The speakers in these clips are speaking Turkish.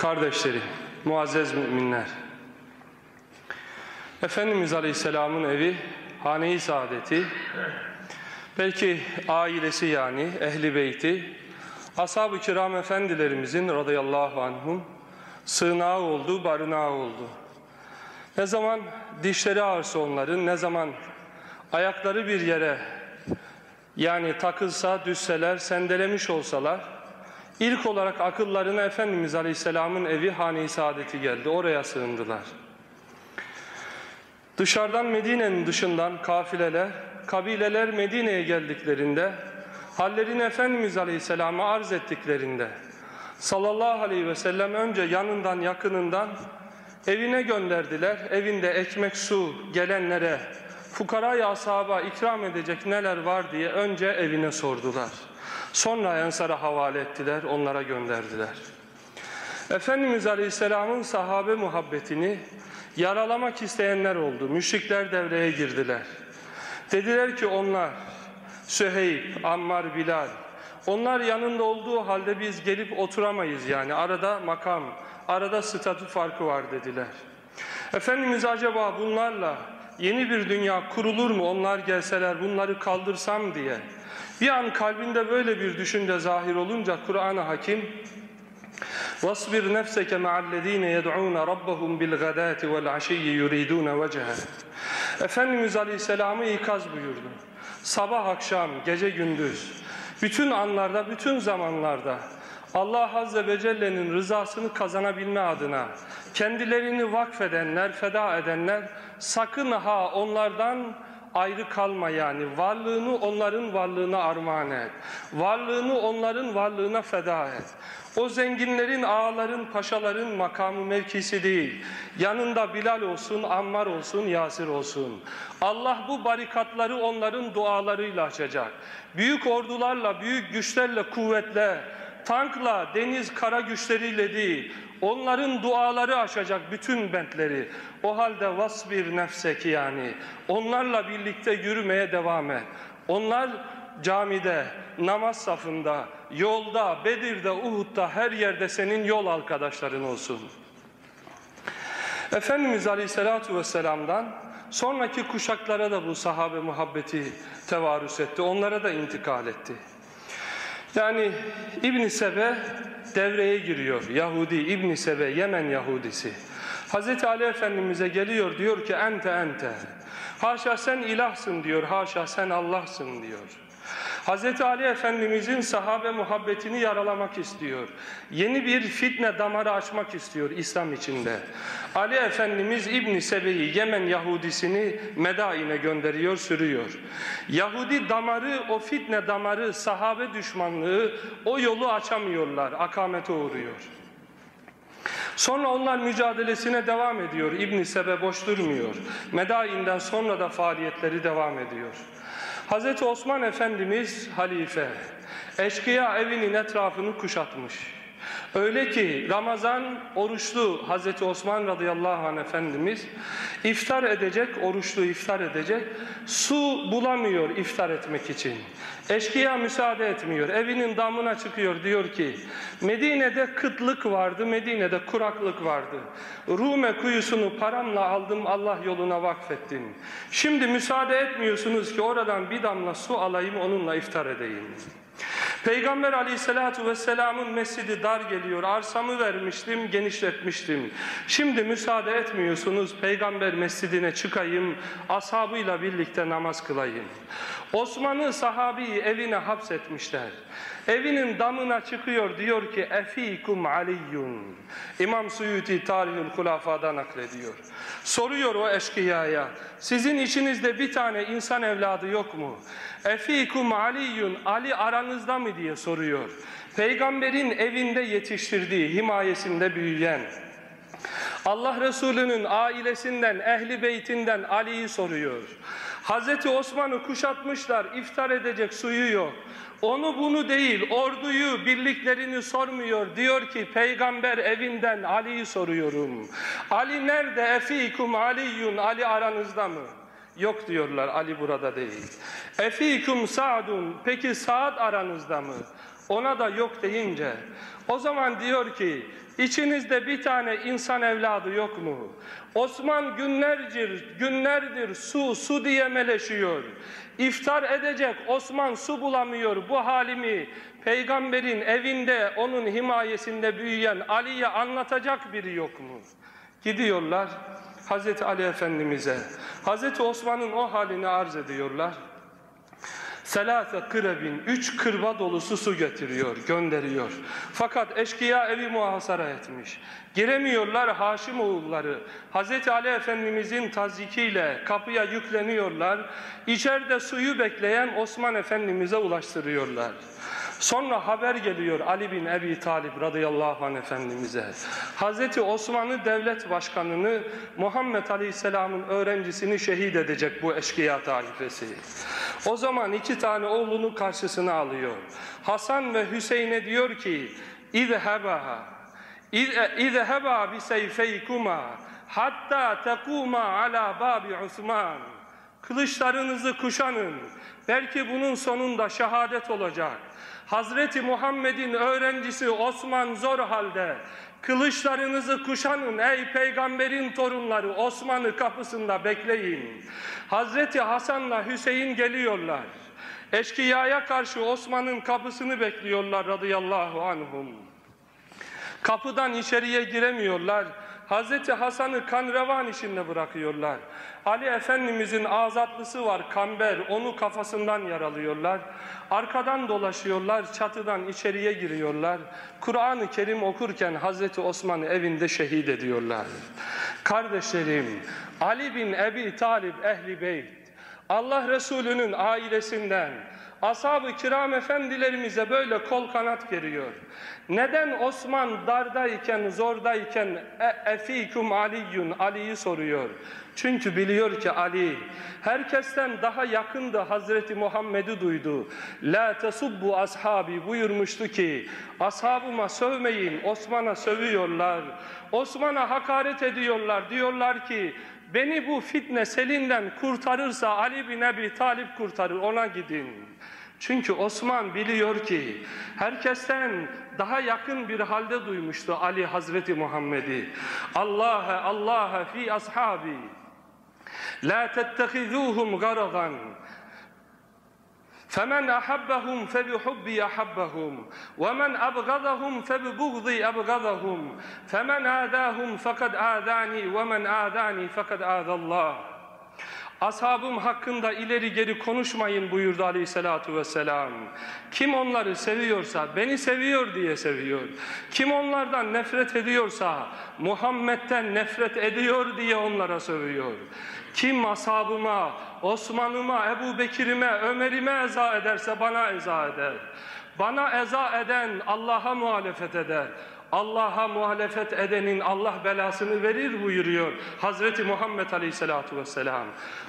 Kardeşleri, muazzez müminler. Efendimiz Aleyhisselam'ın evi, hane-i saadeti, belki ailesi yani, ehli beyti, ashab-ı kiram efendilerimizin radıyallahu anhum sığınağı oldu, barınağı oldu. Ne zaman dişleri ağırsa onların, ne zaman ayakları bir yere yani takılsa, düşseler, sendelemiş olsalar, ilk olarak akıllarına Efendimiz Aleyhisselam'ın evi hane-i saadeti geldi. Oraya sığındılar. Dışarıdan Medine'nin dışından kafileler, kabileler Medine'ye geldiklerinde, hallerini Efendimiz Aleyhisselam'a arz ettiklerinde, sallallahu aleyhi ve sellem önce yanından yakınından evine gönderdiler. Evinde ekmek, su gelenlere, fukaraya ashaba ikram edecek neler var diye önce evine sordular. Sonra Ensar'a havale ettiler, onlara gönderdiler. Efendimiz Aleyhisselam'ın sahabe muhabbetini yaralamak isteyenler oldu. Müşrikler devreye girdiler. Dediler ki onlar, Süheyb, Ammar, Bilal, onlar yanında olduğu halde biz gelip oturamayız yani. Arada makam, arada statü farkı var dediler. Efendimiz acaba bunlarla yeni bir dünya kurulur mu onlar gelseler bunları kaldırsam diye. Bir an kalbinde böyle bir düşünce zahir olunca Kur'an-ı Hakim وَاصْبِرْ نَفْسَكَ مَعَ الَّذ۪ينَ يَدْعُونَ رَبَّهُمْ بِالْغَدَاتِ وَالْعَشِيِّ يُرِيدُونَ وَجَهَ Efendimiz Aleyhisselam'ı ikaz buyurdu. Sabah akşam, gece gündüz, bütün anlarda, bütün zamanlarda Allah Azze ve Celle'nin rızasını kazanabilme adına kendilerini vakfedenler, feda edenler sakın ha onlardan ayrı kalma yani. Varlığını onların varlığına armağan et. Varlığını onların varlığına feda et. O zenginlerin, ağaların, paşaların makamı mevkisi değil. Yanında Bilal olsun, Ammar olsun, Yasir olsun. Allah bu barikatları onların dualarıyla açacak. Büyük ordularla, büyük güçlerle, kuvvetle, tankla, deniz, kara güçleriyle değil, onların duaları aşacak bütün bentleri. O halde vasbir nefseki yani, onlarla birlikte yürümeye devam et. Onlar camide, namaz safında, yolda, Bedir'de, Uhud'da her yerde senin yol arkadaşların olsun. Efendimiz Aleyhisselatü Vesselam'dan sonraki kuşaklara da bu sahabe muhabbeti tevarüs etti. Onlara da intikal etti. Yani İbn Sebe devreye giriyor. Yahudi İbn Sebe Yemen Yahudisi. Hazreti Ali Efendimiz'e geliyor diyor ki ente ente. Haşa sen ilahsın diyor. Haşa sen Allah'sın diyor. Hazreti Ali Efendimizin sahabe muhabbetini yaralamak istiyor. Yeni bir fitne damarı açmak istiyor İslam içinde. Ali Efendimiz İbn Sebe'yi Yemen Yahudisini Medain'e gönderiyor, sürüyor. Yahudi damarı, o fitne damarı, sahabe düşmanlığı o yolu açamıyorlar, akamete uğruyor. Sonra onlar mücadelesine devam ediyor. İbn Sebe boş durmuyor. Medain'den sonra da faaliyetleri devam ediyor. Hazreti Osman Efendimiz halife, eşkıya evinin etrafını kuşatmış. Öyle ki Ramazan oruçlu Hazreti Osman radıyallahu anh Efendimiz iftar edecek, oruçlu iftar edecek, su bulamıyor iftar etmek için. Eşkıya müsaade etmiyor, evinin damına çıkıyor diyor ki Medine'de kıtlık vardı, Medine'de kuraklık vardı. Rume kuyusunu paramla aldım, Allah yoluna vakfettim. Şimdi müsaade etmiyorsunuz ki oradan bir damla su alayım, onunla iftar edeyim. Peygamber aleyhissalatu vesselamın mescidi dar geliyor. Arsamı vermiştim, genişletmiştim. Şimdi müsaade etmiyorsunuz. Peygamber mescidine çıkayım, ashabıyla birlikte namaz kılayım. Osman'ı sahabiyi evine hapsetmişler. Evinin damına çıkıyor diyor ki efikum aliyyun. İmam Suyuti Tarihül Hulafa'da naklediyor. Soruyor o eşkıyaya sizin içinizde bir tane insan evladı yok mu? Efikum aliyyun Ali aranızda mı diye soruyor. Peygamberin evinde yetiştirdiği, himayesinde büyüyen Allah Resulü'nün ailesinden, ehli beytinden Ali'yi soruyor. Hazreti Osman'ı kuşatmışlar, iftar edecek suyu yok. Onu bunu değil, orduyu, birliklerini sormuyor. Diyor ki peygamber evinden Ali'yi soruyorum. Ali nerede? Efikum Aliyyun, Ali aranızda mı? Yok diyorlar, Ali burada değil. Efikum Sa'dun, peki Sa'd aranızda mı? Ona da yok deyince, o zaman diyor ki, İçinizde bir tane insan evladı yok mu? Osman günlerdir, günlerdir su, su diye meleşiyor. İftar edecek Osman su bulamıyor. Bu halimi peygamberin evinde onun himayesinde büyüyen Ali'ye anlatacak biri yok mu? Gidiyorlar Hazreti Ali Efendimiz'e. Hazreti Osman'ın o halini arz ediyorlar. Selate kırebin, üç kırba dolusu su getiriyor, gönderiyor. Fakat eşkıya evi muhasara etmiş. Giremiyorlar Haşim oğulları. Hazreti Ali Efendimizin tazikiyle kapıya yükleniyorlar. İçeride suyu bekleyen Osman Efendimiz'e ulaştırıyorlar. Sonra haber geliyor Ali bin Ebi Talib radıyallahu anh Efendimiz'e. Hazreti Osman'ı devlet başkanını Muhammed Aleyhisselam'ın öğrencisini şehit edecek bu eşkıya taifesi. O zaman iki tane oğlunu karşısına alıyor. Hasan ve Hüseyin'e diyor ki İzheba İzheba bi seyfeykuma hatta tekuma ala babi Osman Kılıçlarınızı kuşanın. Belki bunun sonunda şehadet olacak. Hazreti Muhammed'in öğrencisi Osman zor halde. Kılıçlarınızı kuşanın ey peygamberin torunları Osman'ı kapısında bekleyin. Hazreti Hasan'la Hüseyin geliyorlar. Eşkıyaya karşı Osman'ın kapısını bekliyorlar radıyallahu anhum. Kapıdan içeriye giremiyorlar. Hazreti Hasan'ı kan revan içinde bırakıyorlar. Ali Efendimizin azatlısı var kamber onu kafasından yaralıyorlar. Arkadan dolaşıyorlar çatıdan içeriye giriyorlar. Kur'an-ı Kerim okurken Hazreti Osman'ı evinde şehit ediyorlar. Kardeşlerim Ali bin Ebi Talib Ehli Beyt Allah Resulü'nün ailesinden ashab-ı kiram efendilerimize böyle kol kanat geriyor. Neden Osman dardayken, zordayken e, efikum aliyyun Ali'yi soruyor. Çünkü biliyor ki Ali herkesten daha yakındı Hazreti Muhammed'i duydu. La tesubbu ashabi buyurmuştu ki ashabıma sövmeyin Osman'a sövüyorlar. Osman'a hakaret ediyorlar. Diyorlar ki beni bu fitne selinden kurtarırsa Ali bin Ebi Talip kurtarır ona gidin. Çünkü Osman biliyor ki herkesten daha yakın bir halde duymuştu Ali Hazreti Muhammed'i. Allah'a Allah'a fi ashabi la tettehizuhum garadan فمن أحبهم فبحبي أحبهم ومن أبغضهم فببغضي أبغضهم فمن آذاهم فقد آذاني ومن آذاني فقد آذى الله. Ashabım hakkında ileri geri konuşmayın buyurdu aleyhissalatu vesselam. Kim onları seviyorsa beni seviyor diye seviyor. Kim onlardan nefret ediyorsa Muhammed'den nefret ediyor diye onlara sövüyor. Kim ashabıma, Osman'ıma, Ebu Bekir'ime, Ömer'ime eza ederse bana eza eder. Bana eza eden Allah'a muhalefet eder. Allah'a muhalefet edenin Allah belasını verir buyuruyor Hazreti Muhammed Aleyhisselatü Vesselam.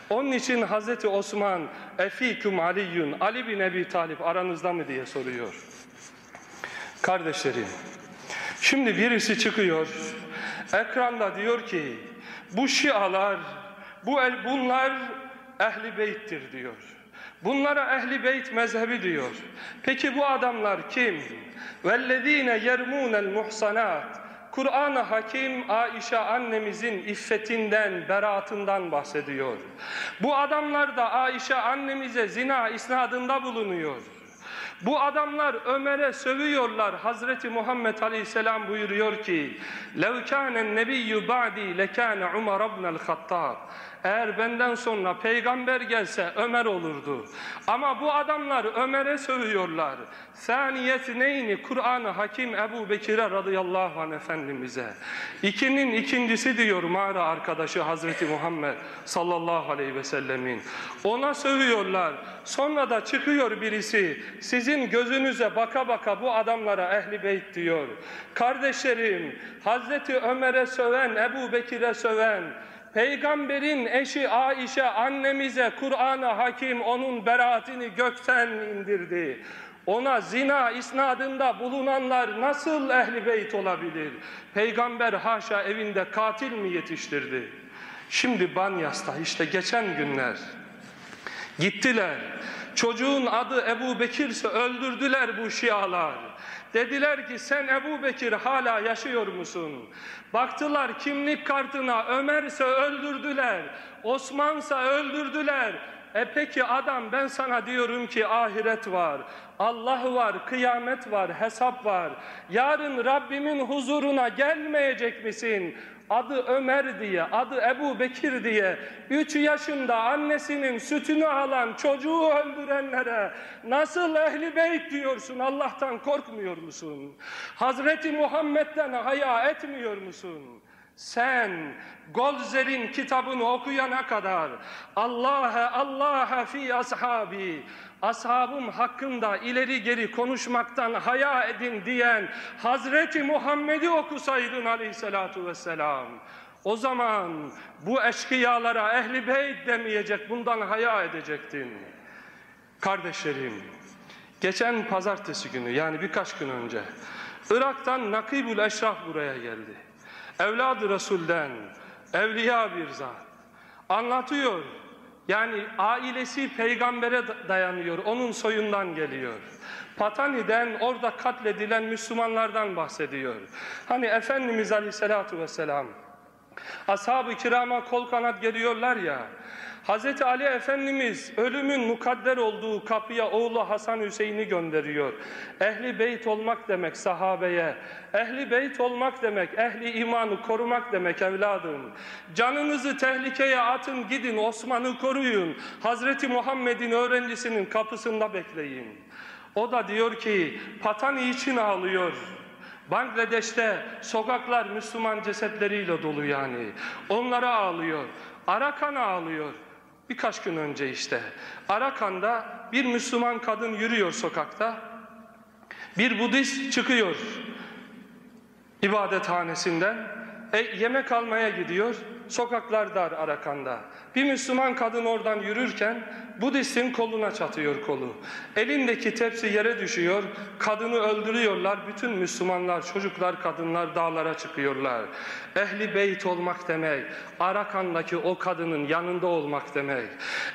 Onun için Hazreti Osman Efiküm Aliyyun Ali bin Ebi Talip aranızda mı diye soruyor. Kardeşlerim şimdi birisi çıkıyor ekranda diyor ki bu şialar bu el, bunlar ehli beyttir diyor. Bunlara ehli beyt mezhebi diyor. Peki bu adamlar kim? Vellezine yermunel muhsanat. Kur'an-ı Hakim Aişe annemizin iffetinden, beraatından bahsediyor. Bu adamlar da Aişe annemize zina isnadında bulunuyor. Bu adamlar Ömer'e sövüyorlar. Hazreti Muhammed Aleyhisselam buyuruyor ki: "Lev kâne nebiyyü ba'di lekâne Umar ibn el-Hattab." Eğer benden sonra peygamber gelse Ömer olurdu. Ama bu adamlar Ömer'e sövüyorlar. Saniyetneyni Kur'an-ı Hakim Ebu Bekir'e radıyallahu anh Efendimiz'e. İkinin ikincisi diyor mağara arkadaşı Hazreti Muhammed sallallahu aleyhi ve sellemin. Ona sövüyorlar. Sonra da çıkıyor birisi sizin gözünüze baka baka bu adamlara ehli beyt diyor. Kardeşlerim Hazreti Ömer'e söven, Ebu Bekir'e söven, Peygamberin eşi Aişe annemize Kur'an-ı Hakim onun beraatini gökten indirdi. Ona zina isnadında bulunanlar nasıl ehli beyt olabilir? Peygamber haşa evinde katil mi yetiştirdi? Şimdi Banyas'ta işte geçen günler gittiler. Çocuğun adı Ebu Bekir'se öldürdüler bu şialar. Dediler ki sen Ebu Bekir hala yaşıyor musun? Baktılar kimlik kartına Ömer'se öldürdüler, Osman'sa öldürdüler. E peki adam ben sana diyorum ki ahiret var, Allah var, kıyamet var, hesap var. Yarın Rabbimin huzuruna gelmeyecek misin? Adı Ömer diye, adı Ebu Bekir diye, üç yaşında annesinin sütünü alan çocuğu öldürenlere nasıl ehli beyt diyorsun, Allah'tan korkmuyor musun? Hazreti Muhammed'den haya etmiyor musun? Sen Golzer'in kitabını okuyana kadar Allah'a Allah'a fi ashabi ashabım hakkında ileri geri konuşmaktan haya edin diyen Hazreti Muhammed'i okusaydın aleyhissalatu vesselam. O zaman bu eşkıyalara ehli beyt demeyecek bundan haya edecektin. Kardeşlerim geçen pazartesi günü yani birkaç gün önce Irak'tan Nakibül Eşraf buraya geldi. Evladı Resul'den evliya bir zat anlatıyor yani ailesi peygambere dayanıyor, onun soyundan geliyor. Patani'den orada katledilen Müslümanlardan bahsediyor. Hani Efendimiz Aleyhisselatü Vesselam, ashab-ı kirama kol kanat geliyorlar ya, Hz. Ali Efendimiz ölümün mukadder olduğu kapıya oğlu Hasan Hüseyin'i gönderiyor. Ehli beyt olmak demek sahabeye, ehli beyt olmak demek, ehli imanı korumak demek evladım. Canınızı tehlikeye atın gidin Osman'ı koruyun. Hazreti Muhammed'in öğrencisinin kapısında bekleyin. O da diyor ki Patani için ağlıyor. Bangladeş'te sokaklar Müslüman cesetleriyle dolu yani. Onlara ağlıyor. Arakan ağlıyor. Birkaç gün önce işte Arakan'da bir Müslüman kadın yürüyor sokakta. Bir Budist çıkıyor ibadethanesinden. E, yemek almaya gidiyor. Sokaklar dar Arakan'da. Bir Müslüman kadın oradan yürürken Budist'in koluna çatıyor kolu. Elindeki tepsi yere düşüyor. Kadını öldürüyorlar. Bütün Müslümanlar, çocuklar, kadınlar dağlara çıkıyorlar. Ehli beyt olmak demek. Arakan'daki o kadının yanında olmak demek.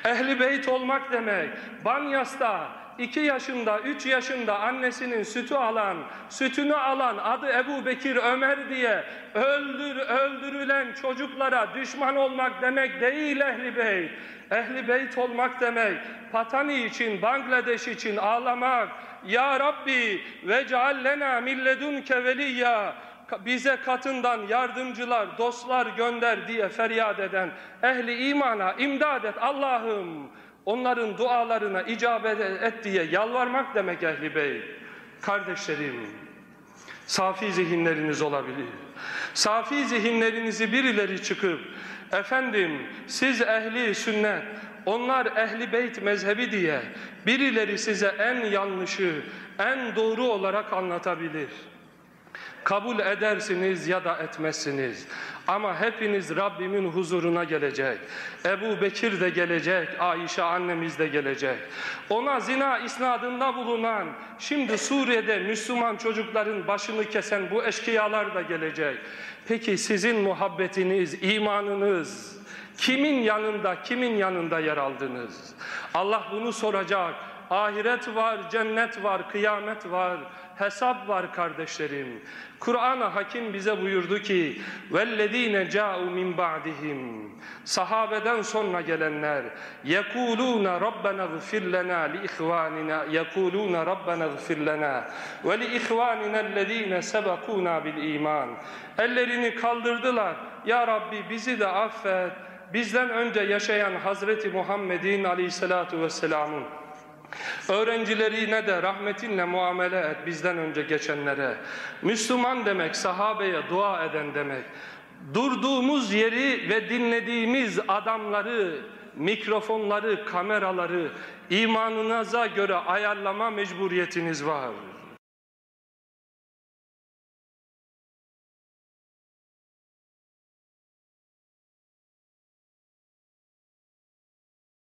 Ehli beyt olmak demek. Banyas'ta iki yaşında, üç yaşında annesinin sütü alan, sütünü alan adı Ebu Bekir Ömer diye öldür, öldürülen çocuklara düşman olmak demek değil ehli beyt. Ehli beyt olmak demek, Patani için, Bangladeş için ağlamak. Ya Rabbi ve ceallena milledunke veliyya bize katından yardımcılar, dostlar gönder diye feryat eden ehli imana imdad et Allah'ım onların dualarına icabet et diye yalvarmak demek ehli bey. Kardeşlerim, safi zihinleriniz olabilir. Safi zihinlerinizi birileri çıkıp, efendim siz ehli sünnet, onlar ehli beyt mezhebi diye birileri size en yanlışı, en doğru olarak anlatabilir. Kabul edersiniz ya da etmezsiniz. Ama hepiniz Rabbimin huzuruna gelecek. Ebu Bekir de gelecek, Ayşe annemiz de gelecek. Ona zina isnadında bulunan, şimdi Suriye'de Müslüman çocukların başını kesen bu eşkıyalar da gelecek. Peki sizin muhabbetiniz, imanınız, kimin yanında, kimin yanında yer aldınız? Allah bunu soracak Ahiret var, cennet var, kıyamet var, hesap var kardeşlerim. Kur'an-ı Hakim bize buyurdu ki وَالَّذ۪ينَ جَاءُوا مِنْ بَعْدِهِمْ Sahabeden sonra gelenler يَقُولُونَ رَبَّنَا اغْفِرْ لَنَا لِإِخْوَانِنَا يَقُولُونَ رَبَّنَا اغْفِرْ لَنَا وَلِإِخْوَانِنَا الَّذ۪ينَ سَبَقُونَا بِالْا۪يمَانِ Ellerini kaldırdılar. Ya Rabbi bizi de affet. Bizden önce yaşayan Hazreti Muhammed'in aleyhissalatu vesselamın Öğrencilerine de rahmetinle muamele et bizden önce geçenlere. Müslüman demek sahabeye dua eden demek. Durduğumuz yeri ve dinlediğimiz adamları, mikrofonları, kameraları imanınıza göre ayarlama mecburiyetiniz var.